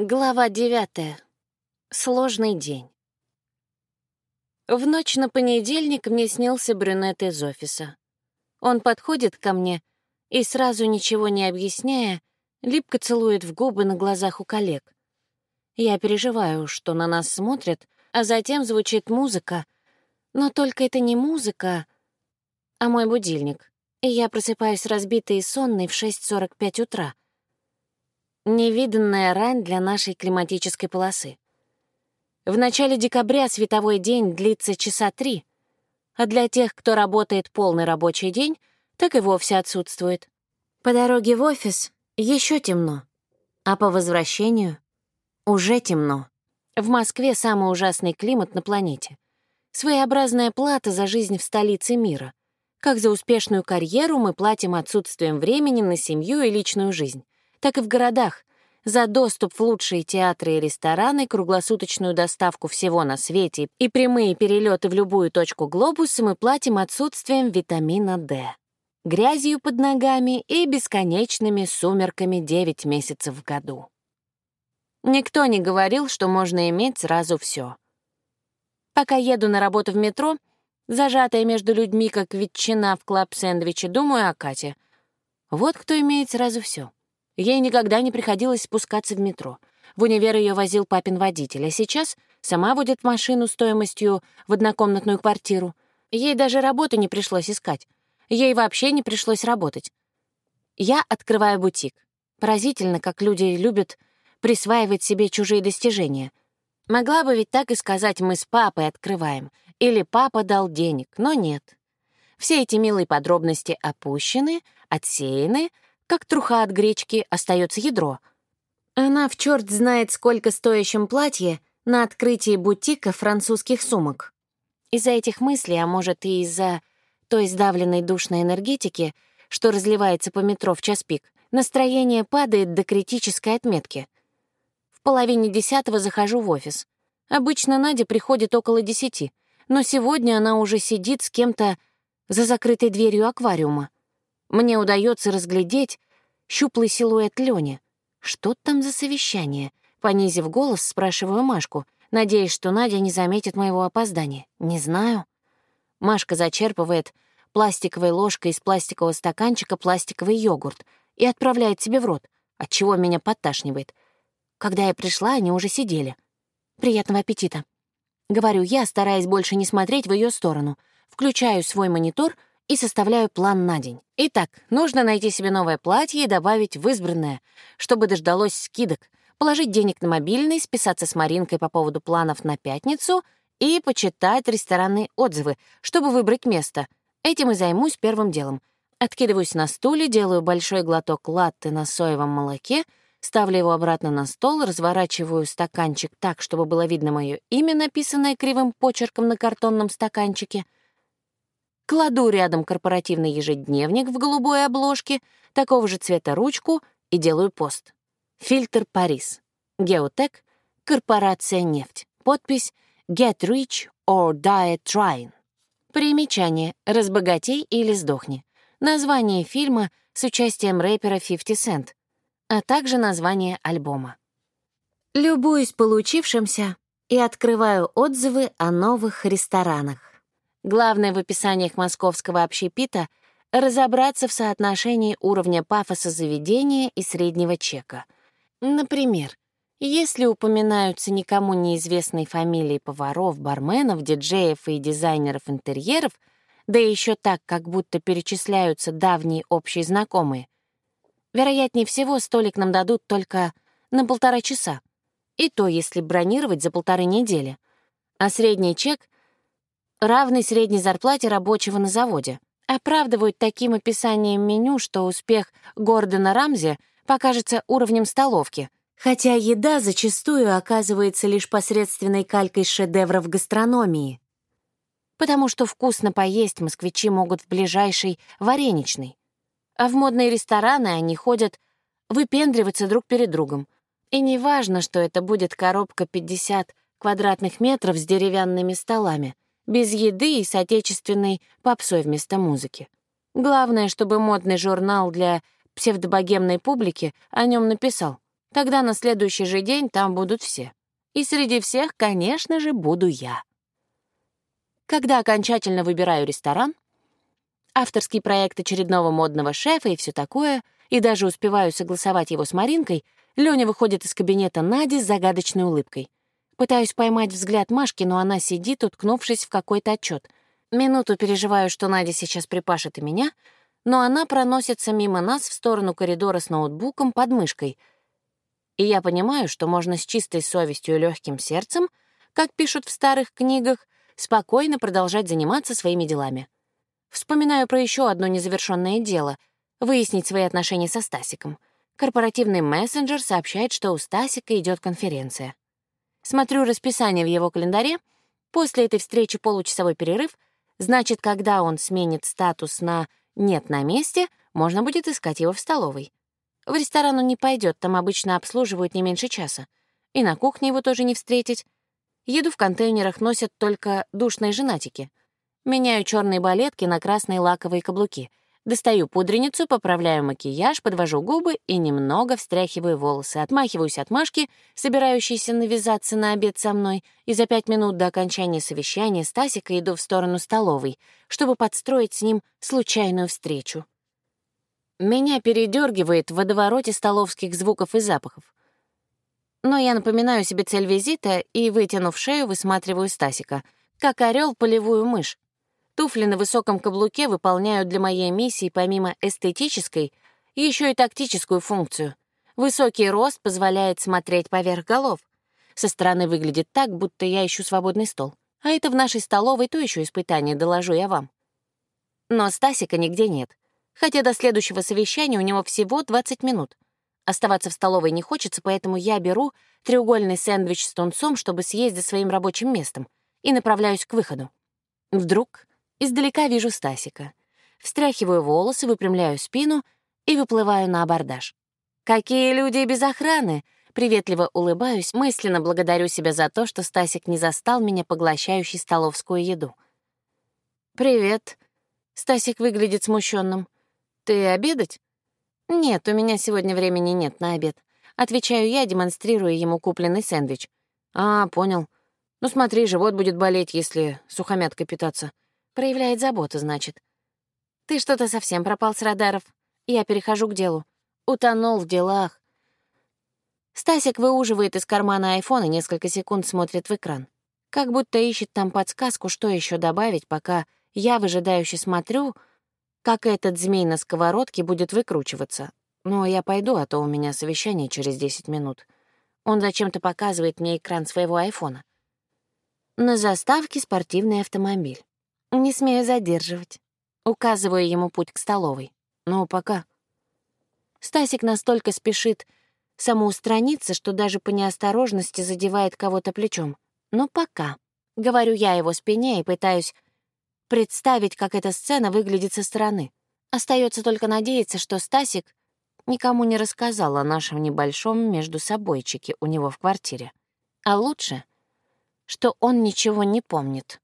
Глава девятая. Сложный день. В ночь на понедельник мне снился брюнет из офиса. Он подходит ко мне и, сразу ничего не объясняя, липко целует в губы на глазах у коллег. Я переживаю, что на нас смотрят, а затем звучит музыка. Но только это не музыка, а мой будильник. И я просыпаюсь разбитой и сонной в 6.45 утра — Невиданная рань для нашей климатической полосы. В начале декабря световой день длится часа три, а для тех, кто работает полный рабочий день, так и вовсе отсутствует. По дороге в офис еще темно, а по возвращению уже темно. В Москве самый ужасный климат на планете. Своеобразная плата за жизнь в столице мира. Как за успешную карьеру мы платим отсутствием времени на семью и личную жизнь так и в городах. За доступ в лучшие театры и рестораны, круглосуточную доставку всего на свете и прямые перелеты в любую точку глобуса мы платим отсутствием витамина D, грязью под ногами и бесконечными сумерками 9 месяцев в году. Никто не говорил, что можно иметь сразу все. Пока еду на работу в метро, зажатая между людьми, как ветчина в клаб-сэндвиче, думаю о Кате. Вот кто имеет сразу все. Ей никогда не приходилось спускаться в метро. В универ ее возил папин водитель, а сейчас сама водит машину стоимостью в однокомнатную квартиру. Ей даже работу не пришлось искать. Ей вообще не пришлось работать. Я открываю бутик. Поразительно, как люди любят присваивать себе чужие достижения. Могла бы ведь так и сказать «мы с папой открываем» или «папа дал денег», но нет. Все эти милые подробности опущены, отсеяны — как труха от гречки, остается ядро. Она в черт знает, сколько стоящем платье на открытии бутика французских сумок. Из-за этих мыслей, а может и из-за той сдавленной душной энергетики, что разливается по метро в час пик, настроение падает до критической отметки. В половине десятого захожу в офис. Обычно Надя приходит около десяти, но сегодня она уже сидит с кем-то за закрытой дверью аквариума. Мне удается разглядеть щуплый силуэт Лёни. Что там за совещание? Понизив голос, спрашиваю Машку, надеясь, что Надя не заметит моего опоздания. Не знаю. Машка зачерпывает пластиковой ложкой из пластикового стаканчика пластиковый йогурт и отправляет себе в рот, отчего меня подташнивает. Когда я пришла, они уже сидели. «Приятного аппетита!» Говорю я, стараясь больше не смотреть в ее сторону. Включаю свой монитор — и составляю план на день. Итак, нужно найти себе новое платье и добавить в избранное, чтобы дождалось скидок, положить денег на мобильный, списаться с Маринкой по поводу планов на пятницу и почитать ресторанные отзывы, чтобы выбрать место. Этим и займусь первым делом. Откидываюсь на стуле, делаю большой глоток латте на соевом молоке, ставлю его обратно на стол, разворачиваю стаканчик так, чтобы было видно мое имя, написанное кривым почерком на картонном стаканчике — кладу рядом корпоративный ежедневник в голубой обложке, такого же цвета ручку и делаю пост. Фильтр Парис. Геотек. Корпорация нефть. Подпись «Get rich or die trying». Примечание «Разбогатей или сдохни». Название фильма с участием рэпера 50 Cent, а также название альбома. Любуюсь получившимся и открываю отзывы о новых ресторанах. Главное в описаниях московского общепита — разобраться в соотношении уровня пафоса заведения и среднего чека. Например, если упоминаются никому неизвестные фамилии поваров, барменов, диджеев и дизайнеров интерьеров, да еще так, как будто перечисляются давние общие знакомые, вероятнее всего столик нам дадут только на полтора часа, и то, если бронировать за полторы недели. А средний чек — равный средней зарплате рабочего на заводе. Оправдывают таким описанием меню, что успех Гордона Рамзи покажется уровнем столовки, хотя еда зачастую оказывается лишь посредственной калькой шедевров гастрономии. Потому что вкусно поесть москвичи могут в ближайшей вареничной, а в модные рестораны они ходят выпендриваться друг перед другом. И не важно, что это будет коробка 50 квадратных метров с деревянными столами — без еды и с отечественной попсой вместо музыки. Главное, чтобы модный журнал для псевдобогемной публики о нем написал. Тогда на следующий же день там будут все. И среди всех, конечно же, буду я. Когда окончательно выбираю ресторан, авторский проект очередного модного шефа и все такое, и даже успеваю согласовать его с Маринкой, Лёня выходит из кабинета Нади с загадочной улыбкой. Пытаюсь поймать взгляд Машки, но она сидит, уткнувшись в какой-то отчет. Минуту переживаю, что Надя сейчас припашет и меня, но она проносится мимо нас в сторону коридора с ноутбуком под мышкой. И я понимаю, что можно с чистой совестью и легким сердцем, как пишут в старых книгах, спокойно продолжать заниматься своими делами. Вспоминаю про еще одно незавершенное дело — выяснить свои отношения со Стасиком. Корпоративный мессенджер сообщает, что у Стасика идет конференция. Смотрю расписание в его календаре. После этой встречи получасовой перерыв, значит, когда он сменит статус на «нет на месте», можно будет искать его в столовой. В ресторан он не пойдет, там обычно обслуживают не меньше часа. И на кухне его тоже не встретить. Еду в контейнерах носят только душные женатики. Меняю черные балетки на красные лаковые каблуки. Достаю пудреницу, поправляю макияж, подвожу губы и немного встряхиваю волосы, отмахиваюсь от Машки, собирающейся навязаться на обед со мной, и за пять минут до окончания совещания Стасика иду в сторону столовой, чтобы подстроить с ним случайную встречу. Меня передергивает в водовороте столовских звуков и запахов. Но я напоминаю себе цель визита и, вытянув шею, высматриваю Стасика, как орел полевую мышь. Туфли на высоком каблуке выполняют для моей миссии помимо эстетической еще и тактическую функцию. Высокий рост позволяет смотреть поверх голов. Со стороны выглядит так, будто я ищу свободный стол. А это в нашей столовой то еще испытание, доложу я вам. Но Стасика нигде нет. Хотя до следующего совещания у него всего 20 минут — Оставаться в столовой не хочется, поэтому я беру треугольный сэндвич с тунцом, чтобы съесть за своим рабочим местом, и направляюсь к выходу. Вдруг издалека вижу Стасика. Встряхиваю волосы, выпрямляю спину и выплываю на абордаж. «Какие люди без охраны!» Приветливо улыбаюсь, мысленно благодарю себя за то, что Стасик не застал меня поглощающей столовскую еду. «Привет». Стасик выглядит смущенным. «Ты обедать?» «Нет, у меня сегодня времени нет на обед». Отвечаю я, демонстрируя ему купленный сэндвич. «А, понял. Ну смотри, живот будет болеть, если сухомяткой питаться». Проявляет заботу, значит. «Ты что-то совсем пропал с радаров. Я перехожу к делу. Утонул в делах». Стасик выуживает из кармана айфон и несколько секунд смотрит в экран. Как будто ищет там подсказку, что еще добавить, пока я выжидающе смотрю — как этот змей на сковородке будет выкручиваться. Но я пойду, а то у меня совещание через 10 минут. Он зачем-то показывает мне экран своего айфона. На заставке спортивный автомобиль. Не смею задерживать. Указываю ему путь к столовой. Ну, пока. Стасик настолько спешит самоустраниться, что даже по неосторожности задевает кого-то плечом. Ну, пока. Говорю я его спине и пытаюсь представить, как эта сцена выглядит со стороны. Остается только надеяться, что Стасик никому не рассказал о нашем небольшом между собойчике у него в квартире. А лучше, что он ничего не помнит.